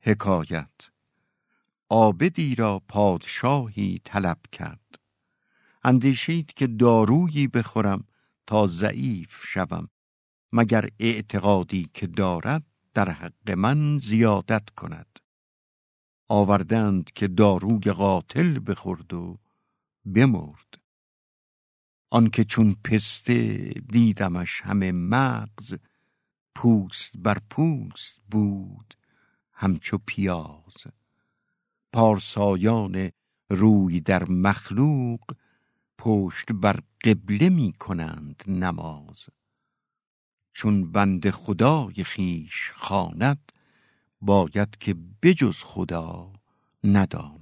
حکایت. آبدی را پادشاهی طلب کرد. اندیشید که دارویی بخورم تا ضعیف شوم مگر اعتقادی که دارد در حق من زیادت کند. آوردند که داروی قاتل بخورد و بمرد. آنکه چون پسته دیدمش همه مغز پوست بر پوست بود. همچو پیاز. پارسایان روی در مخلوق پشت بر قبله می کنند نماز. چون بند خدای خیش خواند باید که بجز خدا نداند.